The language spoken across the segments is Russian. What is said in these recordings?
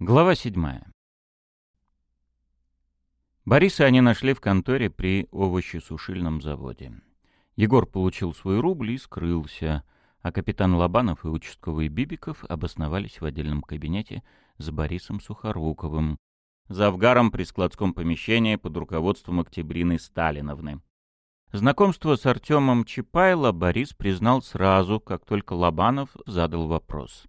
Глава седьмая. Бориса они нашли в конторе при овощесушильном заводе. Егор получил свой рубль и скрылся, а капитан Лобанов и участковый Бибиков обосновались в отдельном кабинете с Борисом Сухоруковым, завгаром при складском помещении под руководством Октябрины Сталиновны. Знакомство с Артемом Чапайло Борис признал сразу, как только Лобанов задал вопрос.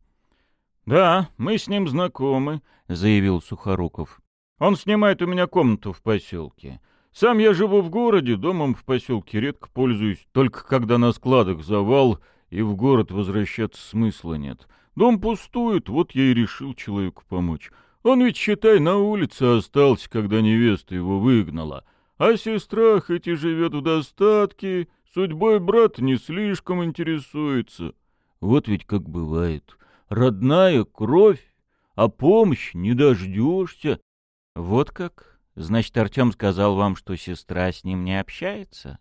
«Да, мы с ним знакомы», — заявил Сухоруков. «Он снимает у меня комнату в поселке. Сам я живу в городе, домом в поселке редко пользуюсь, только когда на складах завал, и в город возвращаться смысла нет. Дом пустует, вот я и решил человеку помочь. Он ведь, считай, на улице остался, когда невеста его выгнала. А сестра, хоть и живет в достатке, судьбой брат не слишком интересуется. Вот ведь как бывает. Родная кровь, а помощь не дождешься. Вот как? Значит, Артем сказал вам, что сестра с ним не общается?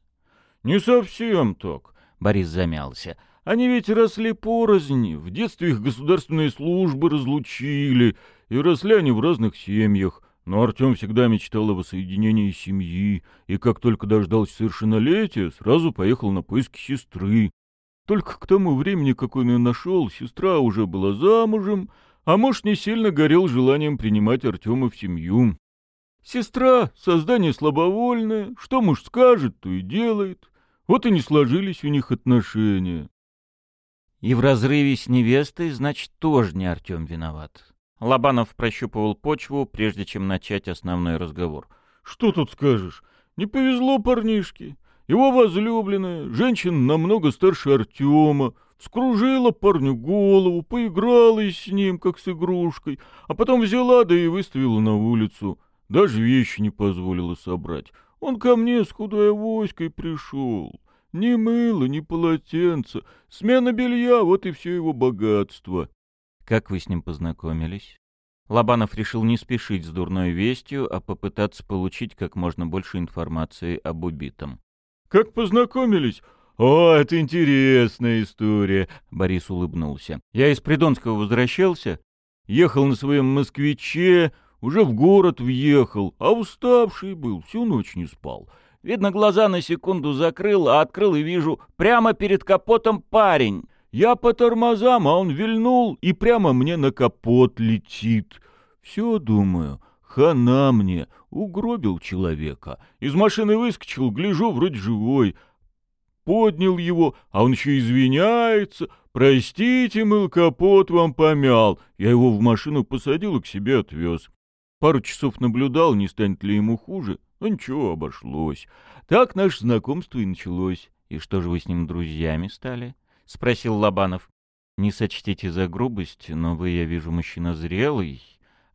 Не совсем так, Борис замялся. Они ведь росли порознь, в детстве их государственные службы разлучили, и росли они в разных семьях. Но Артем всегда мечтал о воссоединении семьи, и как только дождался совершеннолетия, сразу поехал на поиски сестры. Только к тому времени, как он ее нашел, сестра уже была замужем, а муж не сильно горел желанием принимать Артема в семью. Сестра — создание слабовольное, что муж скажет, то и делает. Вот и не сложились у них отношения. И в разрыве с невестой, значит, тоже не Артем виноват. Лобанов прощупывал почву, прежде чем начать основной разговор. «Что тут скажешь? Не повезло парнишке. Его возлюбленная, женщина намного старше Артема, вскружила парню голову, поиграла с ним, как с игрушкой, а потом взяла да и выставила на улицу. Даже вещи не позволила собрать. Он ко мне с худой авоськой пришел. Ни мыла, ни полотенца. Смена белья — вот и все его богатство. Как вы с ним познакомились? Лобанов решил не спешить с дурной вестью, а попытаться получить как можно больше информации об убитом. «Как познакомились? О, это интересная история!» Борис улыбнулся. «Я из Придонского возвращался, ехал на своем москвиче, уже в город въехал, а уставший был, всю ночь не спал. Видно, глаза на секунду закрыл, а открыл и вижу, прямо перед капотом парень. Я по тормозам, а он вильнул и прямо мне на капот летит. Все, думаю, хана мне, угробил человека. Из машины выскочил, гляжу, вроде живой. Поднял его, а он еще извиняется. Простите, мыл, капот вам помял. Я его в машину посадил и к себе отвез. Пару часов наблюдал, не станет ли ему хуже. Ну ничего, обошлось. Так наше знакомство и началось. И что же вы с ним друзьями стали? — спросил Лобанов. Не сочтите за грубость, но вы, я вижу, мужчина зрелый,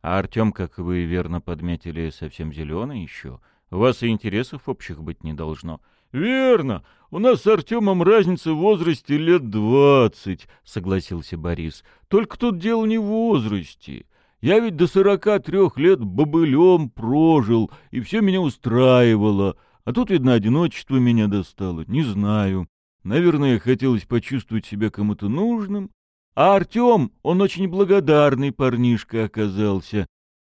а Артем, как вы верно подметили, совсем зеленый еще. У вас и интересов общих быть не должно. — Верно. У нас с Артемом разница в возрасте лет двадцать, — согласился Борис. — Только тут дело не в возрасте. Я ведь до сорока трех лет бобылем прожил, и все меня устраивало. А тут, видно, одиночество меня достало. Не знаю. Наверное, хотелось почувствовать себя кому-то нужным. А Артем, он очень благодарный парнишка оказался.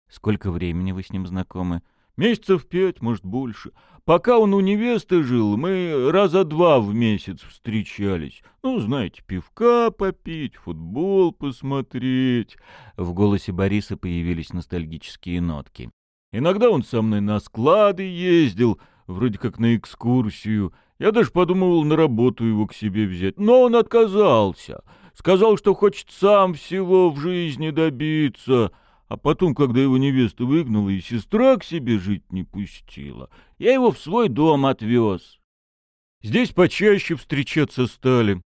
Сколько времени вы с ним знакомы? Месяцев пять, может, больше. Пока он у невесты жил, мы раза два в месяц встречались. Ну, знаете, пивка попить, футбол посмотреть. В голосе Бориса появились ностальгические нотки. Иногда он со мной на склады ездил, вроде как на экскурсию. Я даже подумывал на работу его к себе взять, но он отказался. Сказал, что хочет сам всего в жизни добиться. А потом, когда его невеста выгнала и сестра к себе жить не пустила, я его в свой дом отвез. Здесь почаще встречаться стали.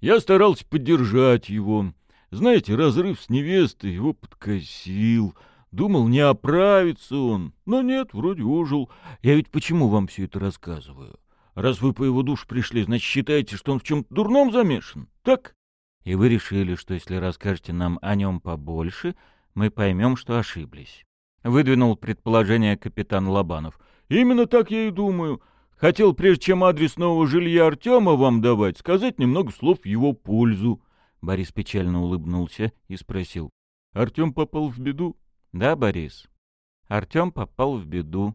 Я старался поддержать его. Знаете, разрыв с невестой его подкосил. Думал, не оправится он. Но нет, вроде ожил. Я ведь почему вам все это рассказываю? Раз вы по его душу пришли, значит, считаете, что он в чем-то дурном замешан? Так? И вы решили, что если расскажете нам о нем побольше, мы поймем, что ошиблись. Выдвинул предположение капитан Лобанов. Именно так я и думаю. Хотел, прежде чем адрес нового жилья Артема вам давать, сказать немного слов в его пользу. Борис печально улыбнулся и спросил. Артем попал в беду? Да, Борис. Артем попал в беду.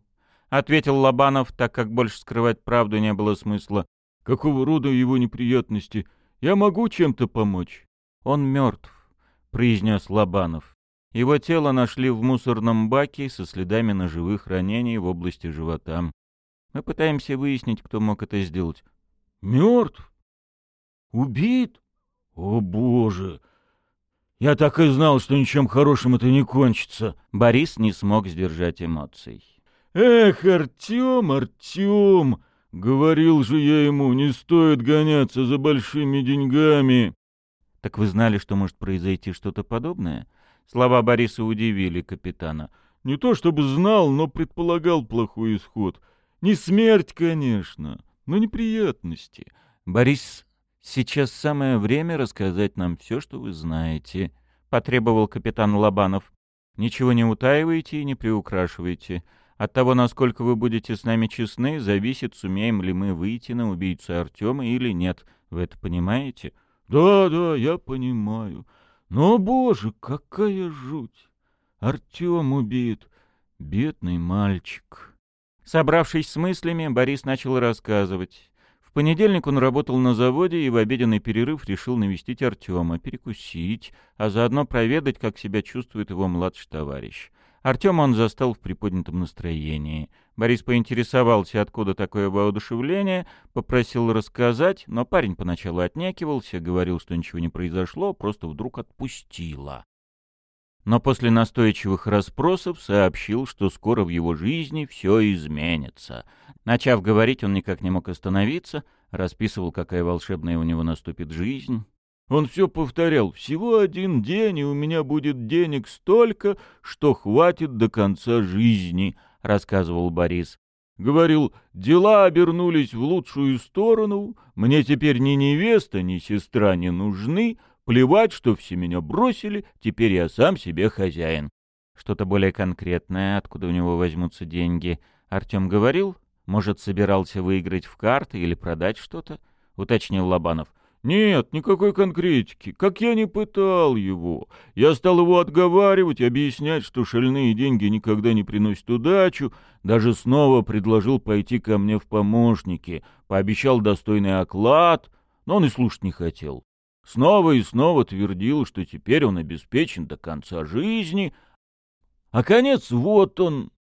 Ответил Лобанов, так как больше скрывать правду не было смысла. Какого рода его неприятности? Я могу чем-то помочь? Он мертв, произнес Лобанов. Его тело нашли в мусорном баке со следами ножевых ранений в области живота. Мы пытаемся выяснить, кто мог это сделать. Мертв? Убит? О, боже! Я так и знал, что ничем хорошим это не кончится. Борис не смог сдержать эмоций. Эх, Артем, Артем! Говорил же я ему, не стоит гоняться за большими деньгами. Так вы знали, что может произойти что-то подобное? Слова Бориса удивили капитана. Не то чтобы знал, но предполагал плохой исход. Не смерть, конечно, но неприятности. Борис, сейчас самое время рассказать нам все, что вы знаете, — потребовал капитан Лобанов. Ничего не утаивайте и не приукрашивайте. От того, насколько вы будете с нами честны, зависит, сумеем ли мы выйти на убийцу Артема или нет. Вы это понимаете? Да, да, я понимаю. Но, боже, какая жуть! Артем убит. Бедный мальчик. Собравшись с мыслями, Борис начал рассказывать. В понедельник он работал на заводе и в обеденный перерыв решил навестить Артема, перекусить, а заодно проведать, как себя чувствует его младший товарищ. Артема он застал в приподнятом настроении. Борис поинтересовался, откуда такое воодушевление, попросил рассказать, но парень поначалу отнекивался, говорил, что ничего не произошло, просто вдруг отпустило. Но после настойчивых расспросов сообщил, что скоро в его жизни все изменится. Начав говорить, он никак не мог остановиться, расписывал, какая волшебная у него наступит жизнь. Он все повторял, всего один день, и у меня будет денег столько, что хватит до конца жизни, — рассказывал Борис. Говорил, дела обернулись в лучшую сторону, мне теперь ни невеста, ни сестра не нужны, плевать, что все меня бросили, теперь я сам себе хозяин. Что-то более конкретное, откуда у него возьмутся деньги, Артем говорил? Может, собирался выиграть в карты или продать что-то? — уточнил Лобанов. Нет, никакой конкретики. Как я не пытал его. Я стал его отговаривать, объяснять, что шальные деньги никогда не приносят удачу. Даже снова предложил пойти ко мне в помощники. Пообещал достойный оклад, но он и слушать не хотел. Снова и снова твердил, что теперь он обеспечен до конца жизни. А конец вот он.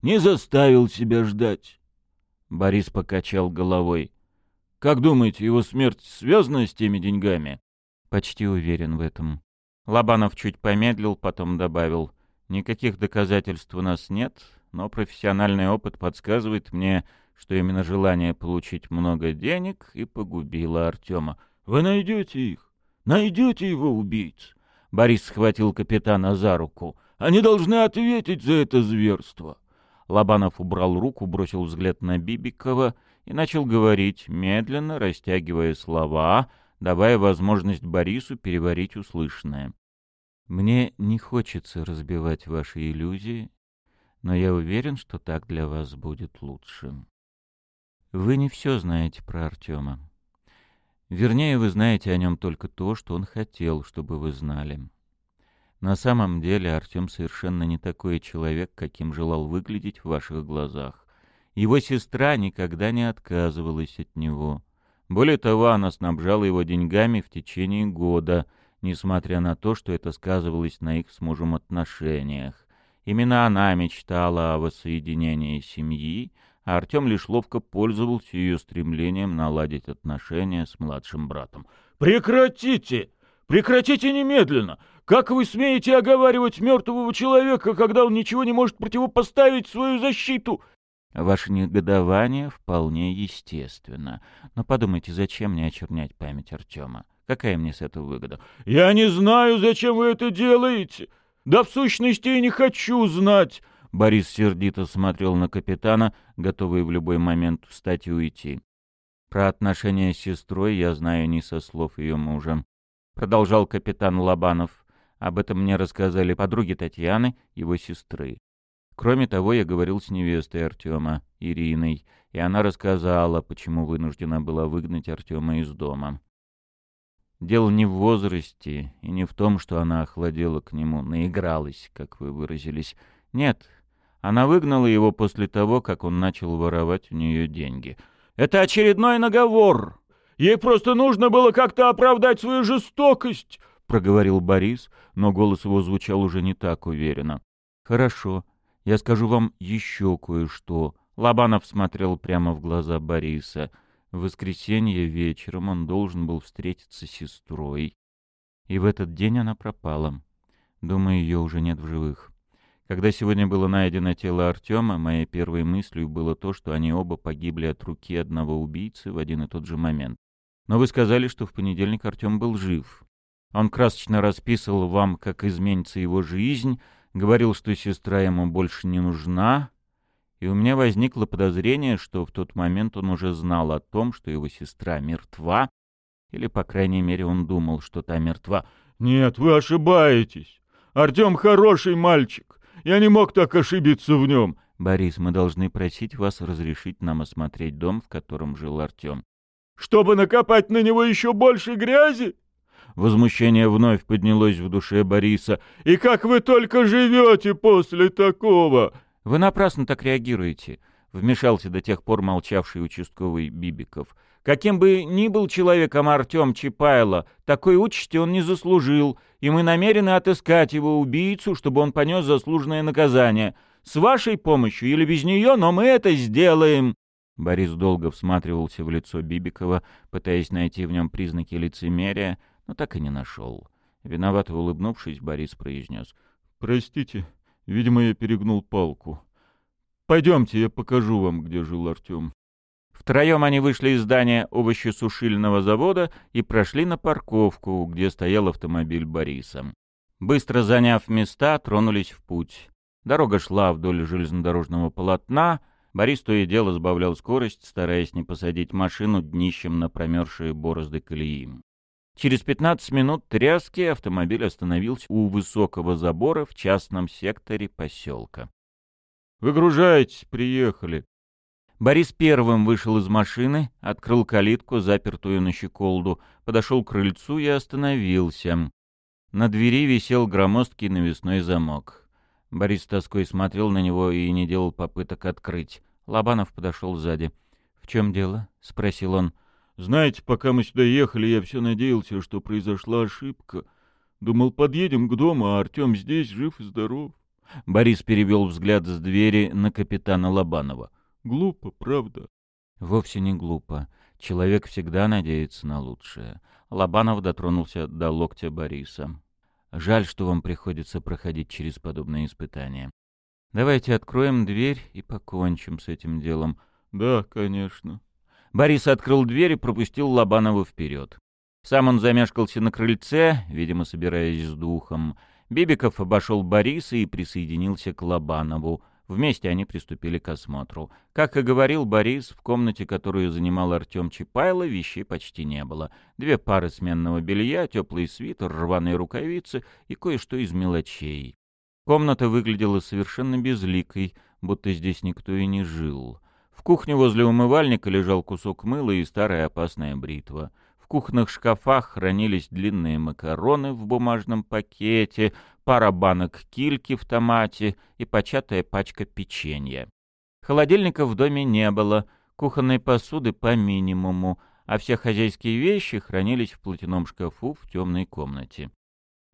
Не заставил себя ждать. Борис покачал головой. Как думаете, его смерть связана с теми деньгами? Почти уверен в этом. Лобанов чуть помедлил, потом добавил. Никаких доказательств у нас нет, но профессиональный опыт подсказывает мне, что именно желание получить много денег и погубило Артема. Вы найдете их? Найдете его убийц? Борис схватил капитана за руку. Они должны ответить за это зверство. Лобанов убрал руку, бросил взгляд на Бибикова и начал говорить, медленно растягивая слова, давая возможность Борису переварить услышанное. «Мне не хочется разбивать ваши иллюзии, но я уверен, что так для вас будет лучше. Вы не все знаете про Артема. Вернее, вы знаете о нем только то, что он хотел, чтобы вы знали. На самом деле Артем совершенно не такой человек, каким желал выглядеть в ваших глазах. Его сестра никогда не отказывалась от него. Более того, она снабжала его деньгами в течение года, несмотря на то, что это сказывалось на их с мужем отношениях. Именно она мечтала о воссоединении семьи, а Артем лишь ловко пользовался ее стремлением наладить отношения с младшим братом. «Прекратите! Прекратите немедленно! Как вы смеете оговаривать мертвого человека, когда он ничего не может противопоставить свою защиту?» Ваше негодование вполне естественно. Но подумайте, зачем мне очернять память Артема? Какая мне с этого выгода? Я не знаю, зачем вы это делаете. Да в сущности и не хочу знать. Борис сердито смотрел на капитана, готовый в любой момент встать и уйти. Про отношения с сестрой я знаю не со слов ее мужа. Продолжал капитан Лобанов. Об этом мне рассказали подруги Татьяны, его сестры. Кроме того, я говорил с невестой Артема, Ириной, и она рассказала, почему вынуждена была выгнать Артема из дома. Дело не в возрасте и не в том, что она охладела к нему, наигралась, как вы выразились. Нет, она выгнала его после того, как он начал воровать у нее деньги. «Это очередной наговор! Ей просто нужно было как-то оправдать свою жестокость!» — проговорил Борис, но голос его звучал уже не так уверенно. «Хорошо, я скажу вам еще кое-что». Лобанов смотрел прямо в глаза Бориса — в воскресенье вечером он должен был встретиться с сестрой. И в этот день она пропала. Думаю, ее уже нет в живых. Когда сегодня было найдено тело Артема, моей первой мыслью было то, что они оба погибли от руки одного убийцы в один и тот же момент. Но вы сказали, что в понедельник Артем был жив. Он красочно расписывал вам, как изменится его жизнь, говорил, что сестра ему больше не нужна, и у меня возникло подозрение, что в тот момент он уже знал о том, что его сестра мертва, или, по крайней мере, он думал, что та мертва. «Нет, вы ошибаетесь. Артем хороший мальчик. Я не мог так ошибиться в нем». «Борис, мы должны просить вас разрешить нам осмотреть дом, в котором жил Артем». «Чтобы накопать на него еще больше грязи?» Возмущение вновь поднялось в душе Бориса. «И как вы только живете после такого?» «Вы напрасно так реагируете», — вмешался до тех пор молчавший участковый Бибиков. «Каким бы ни был человеком Артем Чапайло, такой участи он не заслужил, и мы намерены отыскать его убийцу, чтобы он понес заслуженное наказание. С вашей помощью или без нее, но мы это сделаем!» Борис долго всматривался в лицо Бибикова, пытаясь найти в нем признаки лицемерия, но так и не нашел. Виновато улыбнувшись, Борис произнес. «Простите, Видимо, я перегнул палку. Пойдемте, я покажу вам, где жил Артем. Втроем они вышли из здания овощесушильного завода и прошли на парковку, где стоял автомобиль Бориса. Быстро заняв места, тронулись в путь. Дорога шла вдоль железнодорожного полотна. Борис то и дело сбавлял скорость, стараясь не посадить машину днищем на промерзшие борозды колеи. Через 15 минут тряски автомобиль остановился у высокого забора в частном секторе поселка. «Выгружайтесь, приехали». Борис первым вышел из машины, открыл калитку, запертую на щеколду, подошел к крыльцу и остановился. На двери висел громоздкий навесной замок. Борис тоской смотрел на него и не делал попыток открыть. Лобанов подошел сзади. «В чем дело?» — спросил он. — знаете, пока мы сюда ехали, я все надеялся, что произошла ошибка. Думал, подъедем к дому, а Артем здесь, жив и здоров. Борис перевел взгляд с двери на капитана Лобанова. Глупо, правда? Вовсе не глупо. Человек всегда надеется на лучшее. Лобанов дотронулся до локтя Бориса. Жаль, что вам приходится проходить через подобные испытания. Давайте откроем дверь и покончим с этим делом. Да, конечно. Борис открыл дверь и пропустил Лобанова вперед. Сам он замешкался на крыльце, видимо, собираясь с духом. Бибиков обошел Бориса и присоединился к Лобанову. Вместе они приступили к осмотру. Как и говорил Борис, в комнате, которую занимал Артем Чапайло, вещей почти не было. Две пары сменного белья, теплый свитер, рваные рукавицы и кое-что из мелочей. Комната выглядела совершенно безликой, будто здесь никто и не жил. Кухне возле умывальника лежал кусок мыла и старая опасная бритва. В кухонных шкафах хранились длинные макароны в бумажном пакете, пара банок кильки в томате и початая пачка печенья. Холодильника в доме не было, кухонной посуды по минимуму, а все хозяйские вещи хранились в платяном шкафу в темной комнате.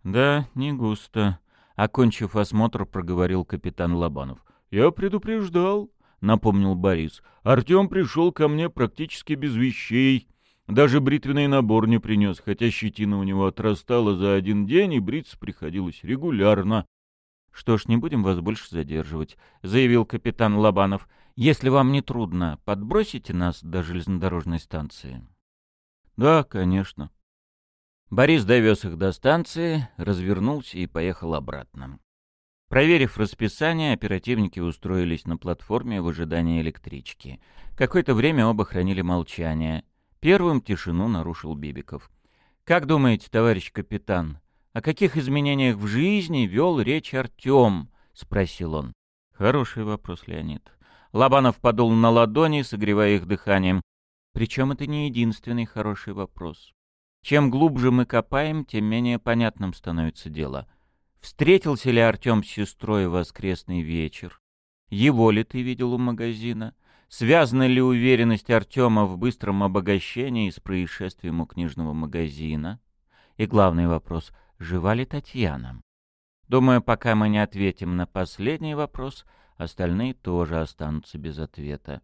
«Да, не густо», — окончив осмотр, проговорил капитан Лобанов. «Я предупреждал напомнил Борис. Артем пришел ко мне практически без вещей. Даже бритвенный набор не принес, хотя щетина у него отрастала за один день, и бриться приходилось регулярно. — Что ж, не будем вас больше задерживать, — заявил капитан Лобанов. — Если вам не трудно, подбросите нас до железнодорожной станции. — Да, конечно. Борис довез их до станции, развернулся и поехал обратно. Проверив расписание, оперативники устроились на платформе в ожидании электрички. Какое-то время оба хранили молчание. Первым тишину нарушил Бибиков. «Как думаете, товарищ капитан, о каких изменениях в жизни вел речь Артем?» — спросил он. «Хороший вопрос, Леонид». Лобанов подул на ладони, согревая их дыханием. «Причем это не единственный хороший вопрос. Чем глубже мы копаем, тем менее понятным становится дело. Встретился ли Артем с сестрой в воскресный вечер? Его ли ты видел у магазина? Связана ли уверенность Артема в быстром обогащении с происшествием у книжного магазина? И главный вопрос — жива ли Татьяна? Думаю, пока мы не ответим на последний вопрос, остальные тоже останутся без ответа.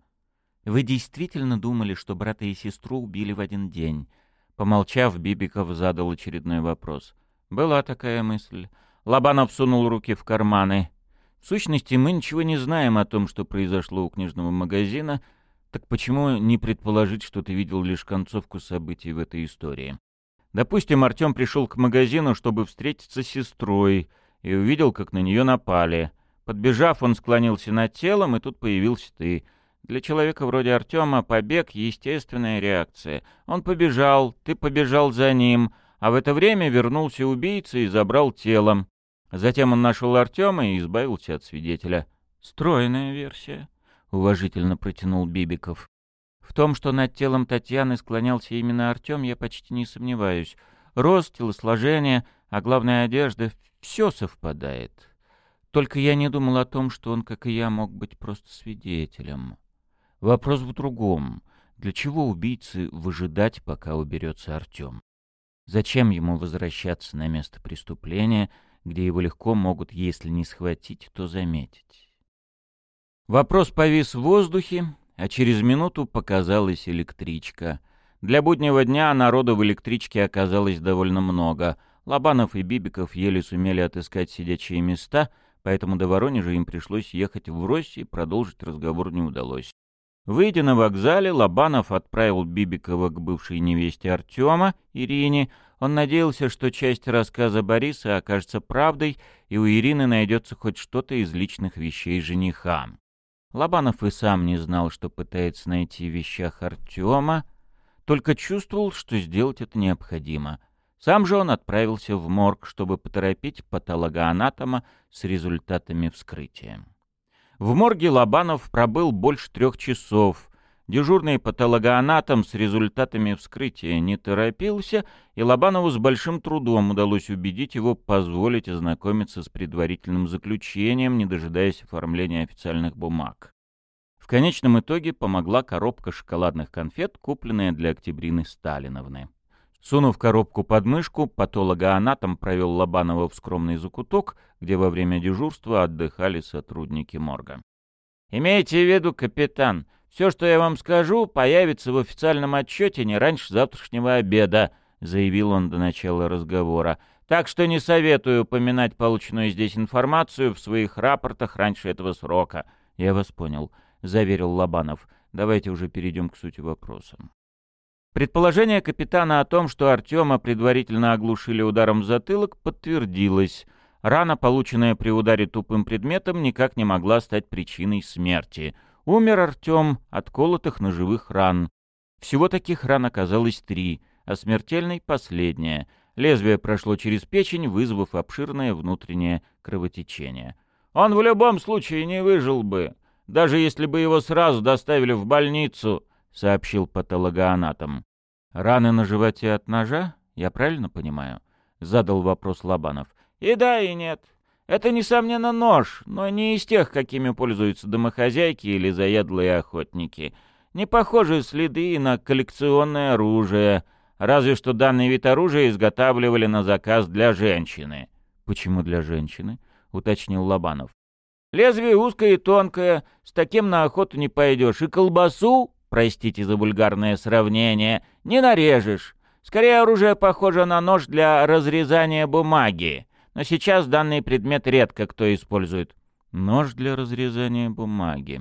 Вы действительно думали, что брата и сестру убили в один день? Помолчав, Бибиков задал очередной вопрос. Была такая мысль. Лобанов сунул руки в карманы. В сущности, мы ничего не знаем о том, что произошло у книжного магазина, так почему не предположить, что ты видел лишь концовку событий в этой истории? Допустим, Артем пришел к магазину, чтобы встретиться с сестрой, и увидел, как на нее напали. Подбежав, он склонился над телом, и тут появился ты — для человека вроде Артема побег — естественная реакция. Он побежал, ты побежал за ним, а в это время вернулся убийца и забрал телом. Затем он нашел Артема и избавился от свидетеля. «Стройная версия», — уважительно протянул Бибиков. «В том, что над телом Татьяны склонялся именно Артем, я почти не сомневаюсь. Рост, телосложение, а главное одежда — все совпадает. Только я не думал о том, что он, как и я, мог быть просто свидетелем». Вопрос в другом. Для чего убийце выжидать, пока уберется Артем? Зачем ему возвращаться на место преступления, где его легко могут, если не схватить, то заметить? Вопрос повис в воздухе, а через минуту показалась электричка. Для буднего дня народу в электричке оказалось довольно много. Лобанов и Бибиков еле сумели отыскать сидячие места, поэтому до Воронежа им пришлось ехать врозь и продолжить разговор не удалось. Выйдя на вокзале, Лобанов отправил Бибикова к бывшей невесте Артема, Ирине. Он надеялся, что часть рассказа Бориса окажется правдой, и у Ирины найдется хоть что-то из личных вещей жениха. Лобанов и сам не знал, что пытается найти в вещах Артема, только чувствовал, что сделать это необходимо. Сам же он отправился в морг, чтобы поторопить патологоанатома с результатами вскрытия. В морге Лобанов пробыл больше трех часов. Дежурный патологоанатом с результатами вскрытия не торопился, и Лобанову с большим трудом удалось убедить его позволить ознакомиться с предварительным заключением, не дожидаясь оформления официальных бумаг. В конечном итоге помогла коробка шоколадных конфет, купленная для Октябрины Сталиновны. Сунув коробку под мышку, патологоанатом провел Лобанова в скромный закуток, где во время дежурства отдыхали сотрудники морга. «Имейте в виду, капитан, все, что я вам скажу, появится в официальном отчете не раньше завтрашнего обеда», — заявил он до начала разговора. «Так что не советую упоминать полученную здесь информацию в своих рапортах раньше этого срока». «Я вас понял», — заверил Лобанов. «Давайте уже перейдем к сути вопроса». Предположение капитана о том, что Артема предварительно оглушили ударом в затылок, подтвердилось. Рана, полученная при ударе тупым предметом, никак не могла стать причиной смерти. Умер Артем от колотых ножевых ран. Всего таких ран оказалось три, а смертельной — последняя. Лезвие прошло через печень, вызвав обширное внутреннее кровотечение. Он в любом случае не выжил бы, даже если бы его сразу доставили в больницу —— сообщил патологоанатом. «Раны на животе от ножа? Я правильно понимаю?» — задал вопрос Лобанов. «И да, и нет. Это, несомненно, нож, но не из тех, какими пользуются домохозяйки или заядлые охотники. Не похожи следы на коллекционное оружие, разве что данный вид оружия изготавливали на заказ для женщины». «Почему для женщины?» — уточнил Лобанов. «Лезвие узкое и тонкое, с таким на охоту не пойдешь, и колбасу простите за вульгарное сравнение, не нарежешь. Скорее, оружие похоже на нож для разрезания бумаги, но сейчас данный предмет редко кто использует. Нож для разрезания бумаги.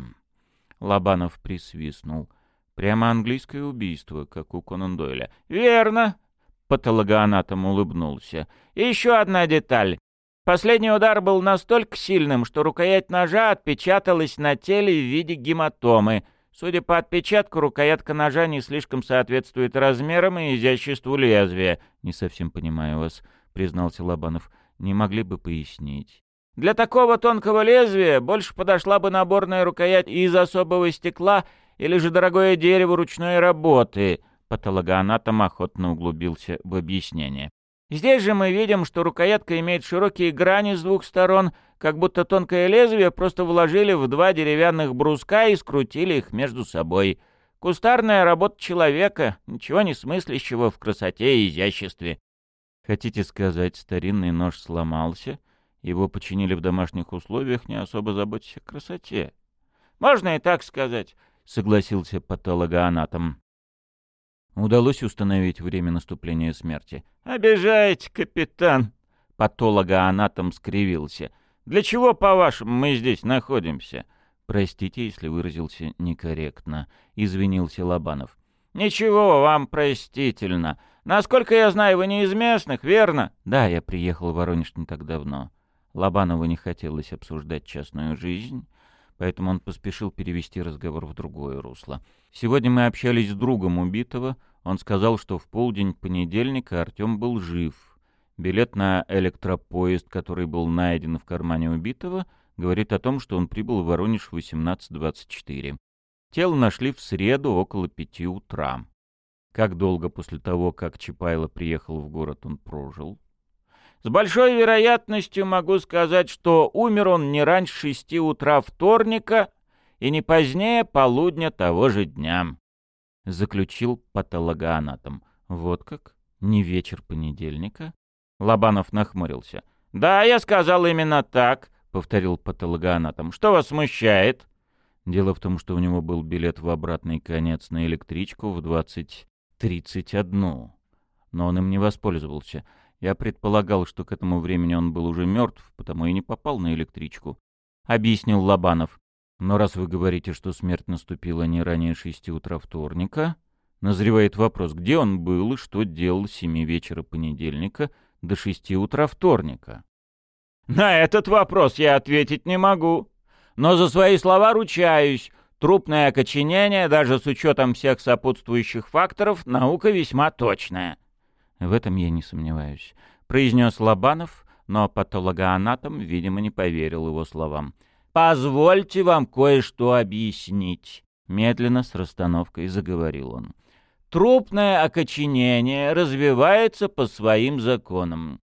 Лобанов присвистнул. Прямо английское убийство, как у Конан Дойля. «Верно!» — патологоанатом улыбнулся. «И еще одна деталь. Последний удар был настолько сильным, что рукоять ножа отпечаталась на теле в виде гематомы — Судя по отпечатку, рукоятка ножа не слишком соответствует размерам и изяществу лезвия. — Не совсем понимаю вас, — признался Лобанов. — Не могли бы пояснить? — Для такого тонкого лезвия больше подошла бы наборная рукоять из особого стекла или же дорогое дерево ручной работы. Патологоанатом охотно углубился в объяснение. Здесь же мы видим, что рукоятка имеет широкие грани с двух сторон, как будто тонкое лезвие просто вложили в два деревянных бруска и скрутили их между собой. Кустарная работа человека, ничего не смыслящего в красоте и изяществе. Хотите сказать, старинный нож сломался, его починили в домашних условиях, не особо заботясь о красоте? Можно и так сказать, согласился патологоанатом. Удалось установить время наступления смерти. «Обижаете, капитан!» Патологоанатом скривился. «Для чего, по-вашему, мы здесь находимся?» «Простите, если выразился некорректно», — извинился Лобанов. «Ничего, вам простительно. Насколько я знаю, вы не из местных, верно?» «Да, я приехал в Воронеж не так давно. Лобанову не хотелось обсуждать частную жизнь, поэтому он поспешил перевести разговор в другое русло. Сегодня мы общались с другом убитого. Он сказал, что в полдень понедельника Артем был жив. Билет на электропоезд, который был найден в кармане убитого — говорит о том, что он прибыл в Воронеж в 18.24. Тело нашли в среду около пяти утра. Как долго после того, как Чапайло приехал в город, он прожил? С большой вероятностью могу сказать, что умер он не раньше шести утра вторника и не позднее полудня того же дня. Заключил патологоанатом. Вот как? Не вечер понедельника? Лобанов нахмурился. Да, я сказал именно так. — повторил патологоанатом. «Что вас смущает?» Дело в том, что у него был билет в обратный конец на электричку в 20.31. Но он им не воспользовался. Я предполагал, что к этому времени он был уже мертв, потому и не попал на электричку. Объяснил Лобанов. Но раз вы говорите, что смерть наступила не ранее шести утра вторника, назревает вопрос, где он был и что делал с семи вечера понедельника до шести утра вторника. На этот вопрос я ответить не могу. Но за свои слова ручаюсь. Трупное окоченение, даже с учетом всех сопутствующих факторов, наука весьма точная. В этом я не сомневаюсь, произнес Лобанов, но патологоанатом, видимо, не поверил его словам. «Позвольте вам кое-что объяснить», — медленно с расстановкой заговорил он. «Трупное окоченение развивается по своим законам.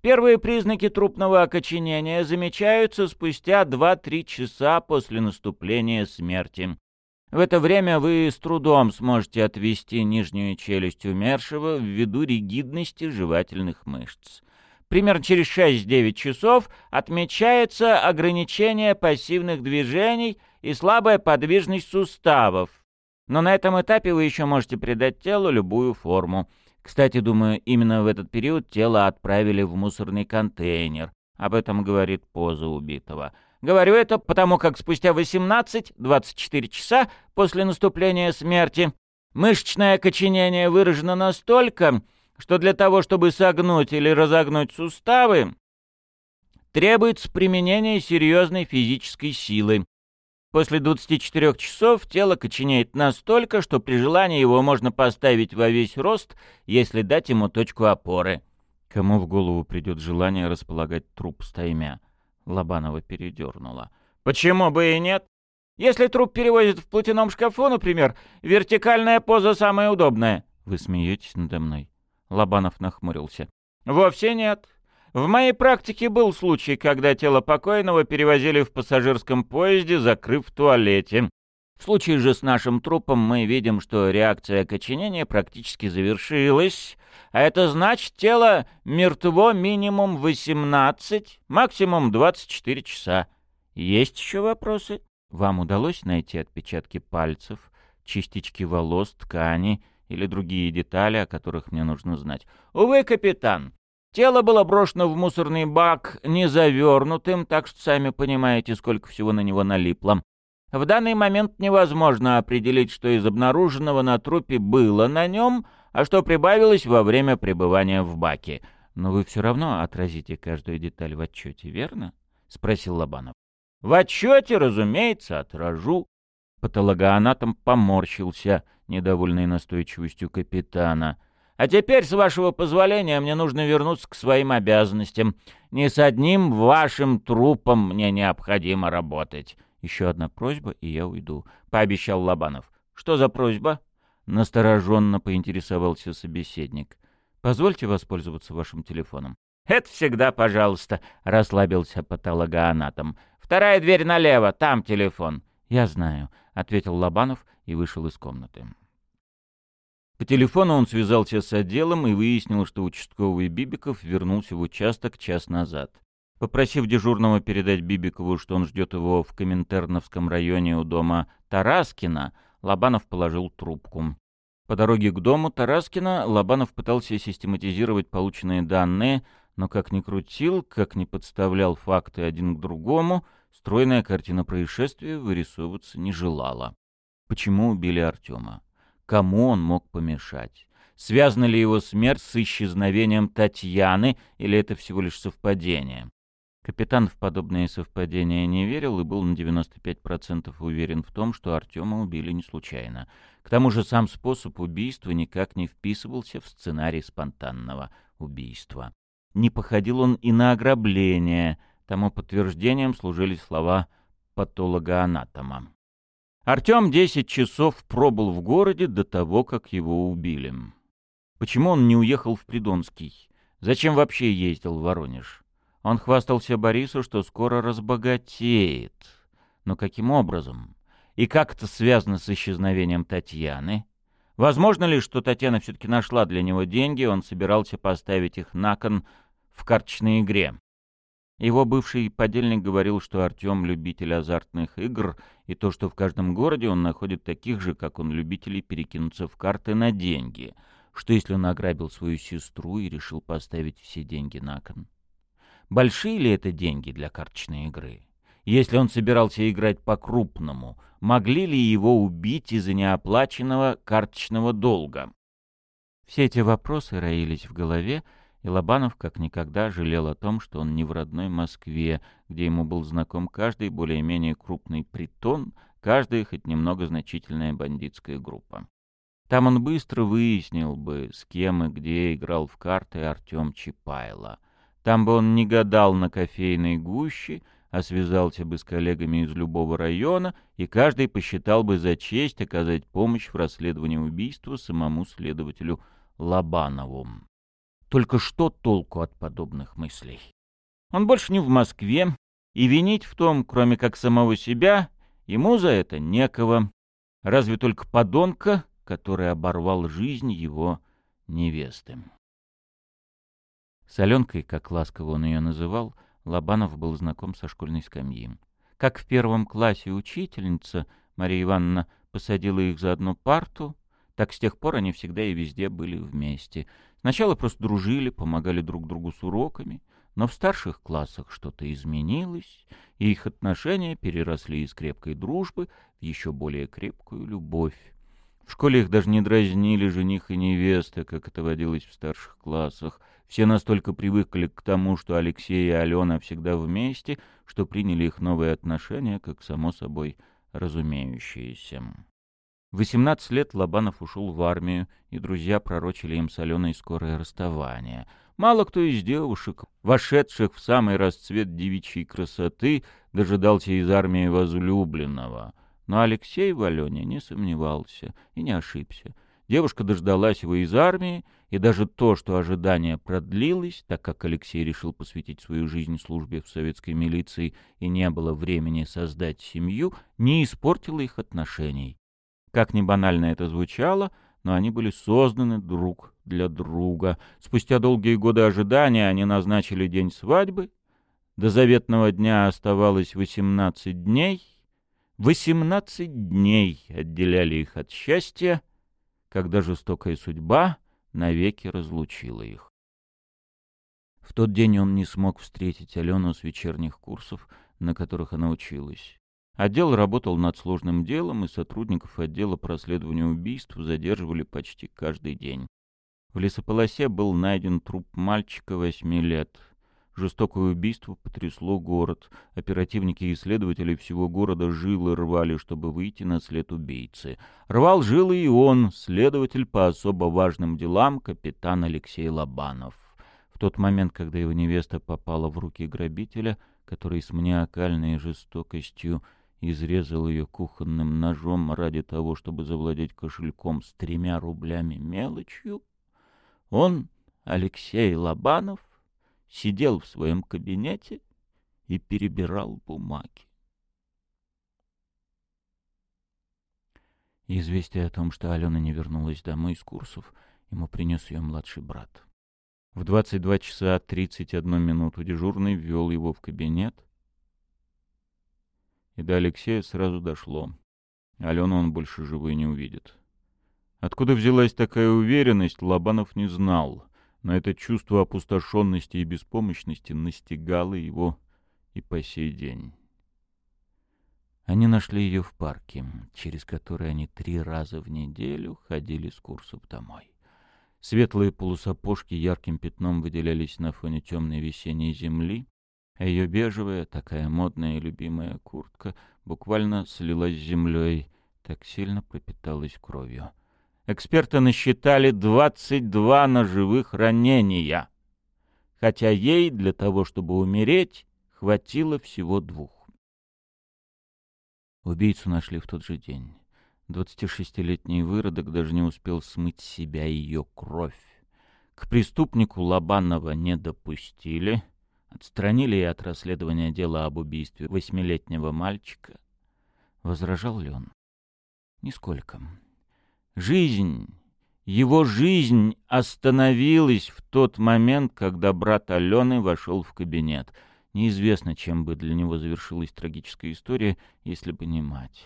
Первые признаки трупного окоченения замечаются спустя 2-3 часа после наступления смерти. В это время вы с трудом сможете отвести нижнюю челюсть умершего ввиду ригидности жевательных мышц. Примерно через 6-9 часов отмечается ограничение пассивных движений и слабая подвижность суставов. Но на этом этапе вы еще можете придать телу любую форму. Кстати, думаю, именно в этот период тело отправили в мусорный контейнер. Об этом говорит поза убитого. Говорю это потому, как спустя 18-24 часа после наступления смерти мышечное окоченение выражено настолько, что для того, чтобы согнуть или разогнуть суставы, требуется применение серьезной физической силы. После 24 часов тело коченеет настолько, что при желании его можно поставить во весь рост, если дать ему точку опоры. Кому в голову придет желание располагать труп стаймя? Лобанова передернула. Почему бы и нет? Если труп перевозят в платяном шкафу, например, вертикальная поза самая удобная. Вы смеетесь надо мной? Лобанов нахмурился. Вовсе нет. В моей практике был случай, когда тело покойного перевозили в пассажирском поезде, закрыв в туалете. В случае же с нашим трупом мы видим, что реакция окоченения практически завершилась, а это значит, тело мертво минимум 18, максимум 24 часа. Есть еще вопросы? Вам удалось найти отпечатки пальцев, частички волос, ткани или другие детали, о которых мне нужно знать? Увы, капитан, Тело было брошено в мусорный бак незавернутым, так что сами понимаете, сколько всего на него налипло. В данный момент невозможно определить, что из обнаруженного на трупе было на нем, а что прибавилось во время пребывания в баке. Но вы все равно отразите каждую деталь в отчете, верно? — спросил Лобанов. — В отчете, разумеется, отражу. Патологоанатом поморщился, недовольный настойчивостью капитана — а теперь, с вашего позволения, мне нужно вернуться к своим обязанностям. Не с одним вашим трупом мне необходимо работать. Еще одна просьба, и я уйду, — пообещал Лобанов. Что за просьба? Настороженно поинтересовался собеседник. «Позвольте воспользоваться вашим телефоном». «Это всегда пожалуйста», — расслабился патологоанатом. «Вторая дверь налево, там телефон». «Я знаю», — ответил Лобанов и вышел из комнаты. По телефону он связался с отделом и выяснил, что участковый Бибиков вернулся в участок час назад. Попросив дежурного передать Бибикову, что он ждет его в Коминтерновском районе у дома Тараскина, Лобанов положил трубку. По дороге к дому Тараскина Лобанов пытался систематизировать полученные данные, но как ни крутил, как ни подставлял факты один к другому, стройная картина происшествия вырисовываться не желала. Почему убили Артема? Кому он мог помешать? Связана ли его смерть с исчезновением Татьяны, или это всего лишь совпадение? Капитан в подобные совпадения не верил и был на 95% уверен в том, что Артема убили не случайно. К тому же сам способ убийства никак не вписывался в сценарий спонтанного убийства. Не походил он и на ограбление, тому подтверждением служили слова патологоанатома. Артем десять часов пробыл в городе до того, как его убили. Почему он не уехал в Придонский? Зачем вообще ездил в Воронеж? Он хвастался Борису, что скоро разбогатеет. Но каким образом? И как это связано с исчезновением Татьяны? Возможно ли, что Татьяна все-таки нашла для него деньги, он собирался поставить их на кон в карточной игре? Его бывший подельник говорил, что Артем — любитель азартных игр, и то, что в каждом городе он находит таких же, как он, любителей перекинуться в карты на деньги. Что если он ограбил свою сестру и решил поставить все деньги на кон? Большие ли это деньги для карточной игры? Если он собирался играть по-крупному, могли ли его убить из-за неоплаченного карточного долга? Все эти вопросы роились в голове, и Лобанов как никогда жалел о том, что он не в родной Москве, где ему был знаком каждый более-менее крупный притон, каждая хоть немного значительная бандитская группа. Там он быстро выяснил бы, с кем и где играл в карты Артем Чапайло. Там бы он не гадал на кофейной гуще, а связался бы с коллегами из любого района, и каждый посчитал бы за честь оказать помощь в расследовании убийства самому следователю Лобанову. Только что толку от подобных мыслей? Он больше не в Москве, и винить в том, кроме как самого себя, ему за это некого. Разве только подонка, который оборвал жизнь его невесты. С Аленкой, как ласково он ее называл, Лобанов был знаком со школьной скамьи. Как в первом классе учительница Мария Ивановна посадила их за одну парту, так с тех пор они всегда и везде были вместе — Сначала просто дружили, помогали друг другу с уроками, но в старших классах что-то изменилось, и их отношения переросли из крепкой дружбы в еще более крепкую любовь. В школе их даже не дразнили жених и невеста, как это водилось в старших классах. Все настолько привыкли к тому, что Алексей и Алена всегда вместе, что приняли их новые отношения как само собой разумеющиеся. В 18 лет Лобанов ушел в армию, и друзья пророчили им соленое скорое расставание. Мало кто из девушек, вошедших в самый расцвет девичьей красоты, дожидался из армии возлюбленного. Но Алексей в Алене не сомневался и не ошибся. Девушка дождалась его из армии, и даже то, что ожидание продлилось, так как Алексей решил посвятить свою жизнь службе в советской милиции и не было времени создать семью, не испортило их отношений. Как ни банально это звучало, но они были созданы друг для друга. Спустя долгие годы ожидания они назначили день свадьбы. До заветного дня оставалось 18 дней. 18 дней отделяли их от счастья, когда жестокая судьба навеки разлучила их. В тот день он не смог встретить Алену с вечерних курсов, на которых она училась. Отдел работал над сложным делом, и сотрудников отдела по расследованию убийств задерживали почти каждый день. В лесополосе был найден труп мальчика восьми лет. Жестокое убийство потрясло город. Оперативники и исследователи всего города жилы рвали, чтобы выйти на след убийцы. Рвал жилы и он, следователь по особо важным делам, капитан Алексей Лобанов. В тот момент, когда его невеста попала в руки грабителя, который с маниакальной жестокостью изрезал ее кухонным ножом ради того, чтобы завладеть кошельком с тремя рублями мелочью, он, Алексей Лобанов, сидел в своем кабинете и перебирал бумаги. Известие о том, что Алена не вернулась домой из курсов, ему принес ее младший брат. В 22 часа 31 минуту дежурный ввел его в кабинет, и до Алексея сразу дошло. Алену он больше живой не увидит. Откуда взялась такая уверенность, Лобанов не знал, но это чувство опустошенности и беспомощности настигало его и по сей день. Они нашли ее в парке, через который они три раза в неделю ходили с курсов домой. Светлые полусапожки ярким пятном выделялись на фоне темной весенней земли, а ее бежевая, такая модная и любимая куртка буквально слилась с землей, так сильно пропиталась кровью. Эксперты насчитали 22 ножевых ранения, хотя ей для того, чтобы умереть, хватило всего двух. Убийцу нашли в тот же день. 26-летний выродок даже не успел смыть с себя ее кровь. К преступнику Лобанова не допустили, отстранили и от расследования дела об убийстве восьмилетнего мальчика. Возражал ли он? Нисколько. Жизнь, его жизнь остановилась в тот момент, когда брат Алены вошел в кабинет. Неизвестно, чем бы для него завершилась трагическая история, если бы не мать.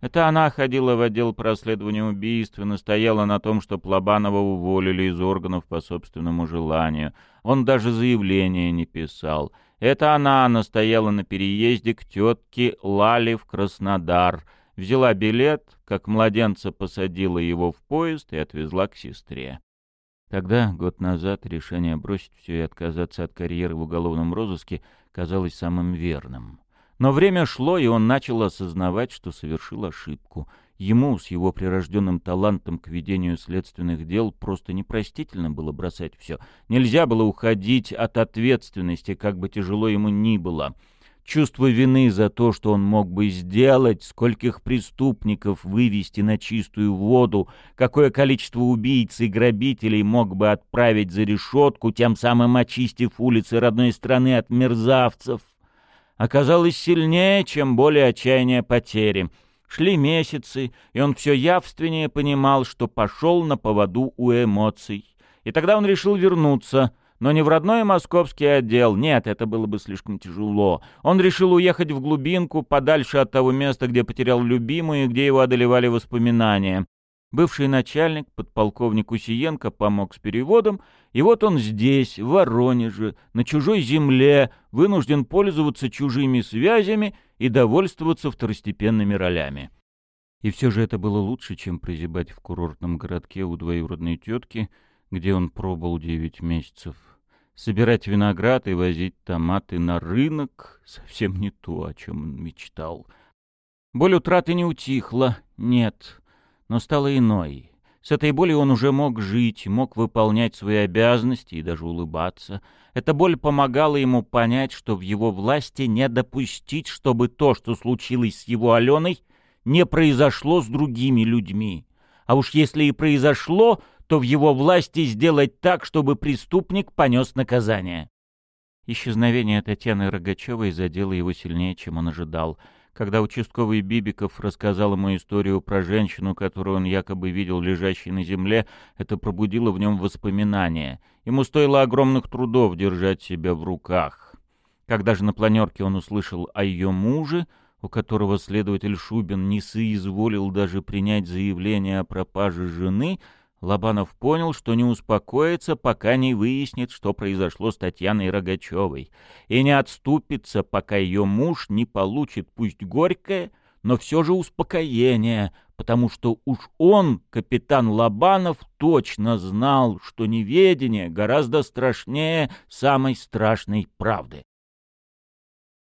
Это она ходила в отдел по расследованию убийств и настояла на том, что Плабанова уволили из органов по собственному желанию. Он даже заявления не писал. Это она настояла на переезде к тетке Лали в Краснодар. Взяла билет, как младенца посадила его в поезд и отвезла к сестре. Тогда, год назад, решение бросить все и отказаться от карьеры в уголовном розыске казалось самым верным. Но время шло, и он начал осознавать, что совершил ошибку. Ему с его прирожденным талантом к ведению следственных дел просто непростительно было бросать все. Нельзя было уходить от ответственности, как бы тяжело ему ни было. Чувство вины за то, что он мог бы сделать, скольких преступников вывести на чистую воду, какое количество убийц и грабителей мог бы отправить за решетку, тем самым очистив улицы родной страны от мерзавцев оказалось сильнее, чем более отчаяние потери. Шли месяцы, и он все явственнее понимал, что пошел на поводу у эмоций. И тогда он решил вернуться, но не в родной московский отдел, нет, это было бы слишком тяжело. Он решил уехать в глубинку, подальше от того места, где потерял любимую и где его одолевали воспоминания. Бывший начальник, подполковник Усиенко, помог с переводом, и вот он здесь, в Воронеже, на чужой земле, вынужден пользоваться чужими связями и довольствоваться второстепенными ролями. И все же это было лучше, чем прозябать в курортном городке у двоюродной тетки, где он пробыл девять месяцев. Собирать виноград и возить томаты на рынок — совсем не то, о чем он мечтал. Боль утраты не утихла, нет — но стала иной. С этой болью он уже мог жить, мог выполнять свои обязанности и даже улыбаться. Эта боль помогала ему понять, что в его власти не допустить, чтобы то, что случилось с его Аленой, не произошло с другими людьми. А уж если и произошло, то в его власти сделать так, чтобы преступник понес наказание. Исчезновение Татьяны Рогачевой задело его сильнее, чем он ожидал — когда участковый Бибиков рассказал ему историю про женщину, которую он якобы видел лежащей на земле, это пробудило в нем воспоминания. Ему стоило огромных трудов держать себя в руках. Когда же на планерке он услышал о ее муже, у которого следователь Шубин не соизволил даже принять заявление о пропаже жены, Лобанов понял, что не успокоится, пока не выяснит, что произошло с Татьяной Рогачевой, и не отступится, пока ее муж не получит пусть горькое, но все же успокоение, потому что уж он, капитан Лобанов, точно знал, что неведение гораздо страшнее самой страшной правды.